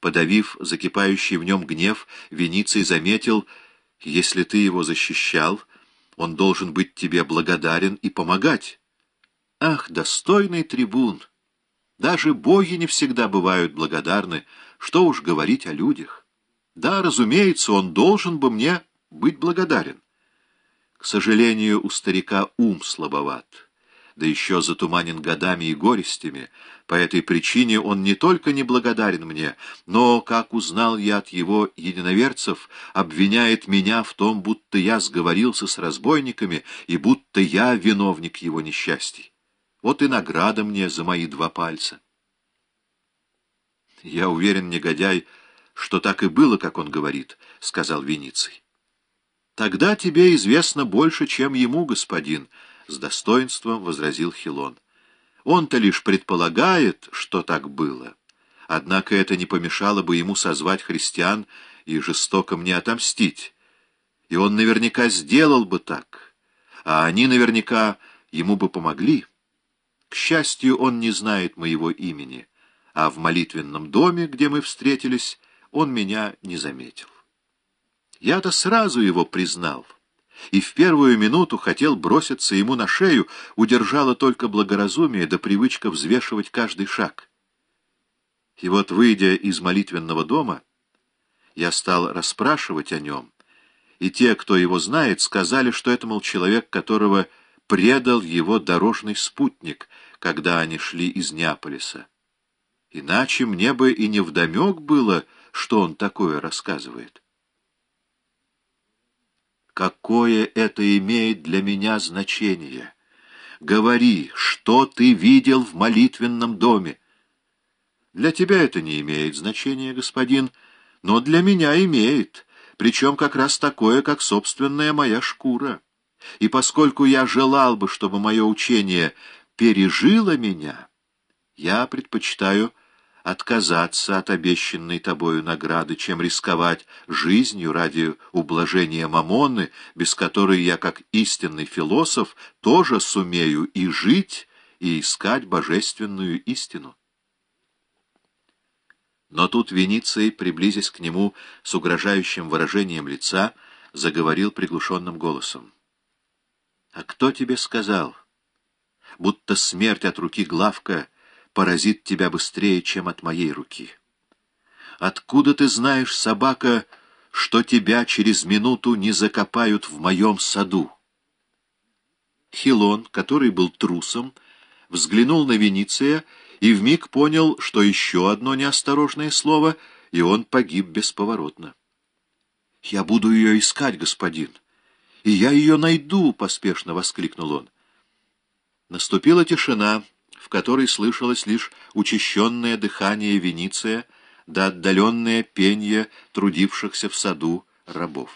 Подавив закипающий в нем гнев, Вениций заметил, если ты его защищал, он должен быть тебе благодарен и помогать. Ах, достойный трибун! Даже боги не всегда бывают благодарны, что уж говорить о людях. Да, разумеется, он должен бы мне быть благодарен. К сожалению, у старика ум слабоват да еще затуманен годами и горестями. По этой причине он не только не благодарен мне, но, как узнал я от его единоверцев, обвиняет меня в том, будто я сговорился с разбойниками и будто я виновник его несчастий. Вот и награда мне за мои два пальца. Я уверен, негодяй, что так и было, как он говорит, — сказал Вениций. Тогда тебе известно больше, чем ему, господин, — с достоинством возразил Хилон. Он-то лишь предполагает, что так было. Однако это не помешало бы ему созвать христиан и жестоко мне отомстить. И он наверняка сделал бы так, а они наверняка ему бы помогли. К счастью, он не знает моего имени, а в молитвенном доме, где мы встретились, он меня не заметил. Я-то сразу его признал и в первую минуту хотел броситься ему на шею, удержало только благоразумие да привычка взвешивать каждый шаг. И вот, выйдя из молитвенного дома, я стал расспрашивать о нем, и те, кто его знает, сказали, что это, мол, человек, которого предал его дорожный спутник, когда они шли из Неаполиса. Иначе мне бы и невдомек было, что он такое рассказывает. Какое это имеет для меня значение? Говори, что ты видел в молитвенном доме? Для тебя это не имеет значения, господин, но для меня имеет, причем как раз такое, как собственная моя шкура. И поскольку я желал бы, чтобы мое учение пережило меня, я предпочитаю отказаться от обещанной тобою награды, чем рисковать жизнью ради ублажения Мамоны, без которой я, как истинный философ, тоже сумею и жить, и искать божественную истину. Но тут Вениций, приблизясь к нему с угрожающим выражением лица, заговорил приглушенным голосом. «А кто тебе сказал, будто смерть от руки Главка — поразит тебя быстрее, чем от моей руки. Откуда ты знаешь, собака, что тебя через минуту не закопают в моем саду? Хилон, который был трусом, взглянул на Вениция и вмиг понял, что еще одно неосторожное слово, и он погиб бесповоротно. — Я буду ее искать, господин, и я ее найду, — поспешно воскликнул он. Наступила тишина, — в которой слышалось лишь учащенное дыхание Вениция да отдаленное пение трудившихся в саду рабов.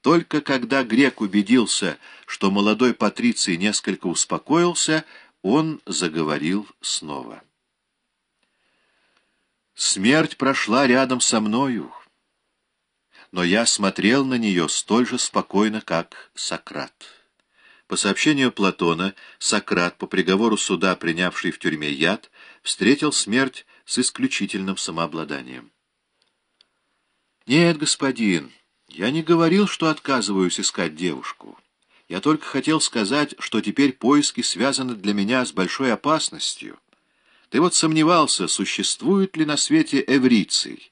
Только когда грек убедился, что молодой Патриций несколько успокоился, он заговорил снова. «Смерть прошла рядом со мною, но я смотрел на нее столь же спокойно, как Сократ». По сообщению Платона, Сократ, по приговору суда, принявший в тюрьме яд, встретил смерть с исключительным самообладанием. «Нет, господин, я не говорил, что отказываюсь искать девушку. Я только хотел сказать, что теперь поиски связаны для меня с большой опасностью. Ты вот сомневался, существует ли на свете эвриций,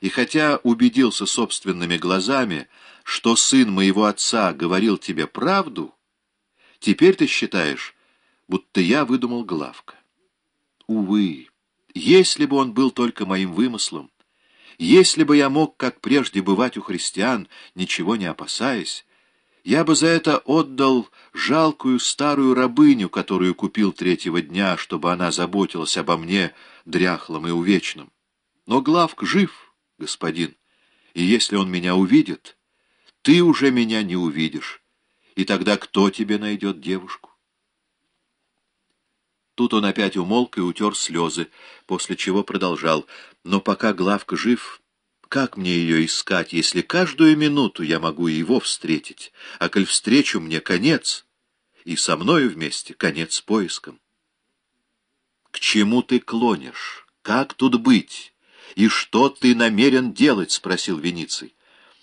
и хотя убедился собственными глазами, что сын моего отца говорил тебе правду, Теперь ты считаешь, будто я выдумал Главка. Увы, если бы он был только моим вымыслом, если бы я мог, как прежде, бывать у христиан, ничего не опасаясь, я бы за это отдал жалкую старую рабыню, которую купил третьего дня, чтобы она заботилась обо мне, дряхлом и увечном. Но Главк жив, господин, и если он меня увидит, ты уже меня не увидишь и тогда кто тебе найдет девушку? Тут он опять умолк и утер слезы, после чего продолжал. Но пока Главка жив, как мне ее искать, если каждую минуту я могу его встретить, а коль встречу мне конец, и со мною вместе конец поиском? К чему ты клонишь? Как тут быть? «И что ты намерен делать?» — спросил Вениций.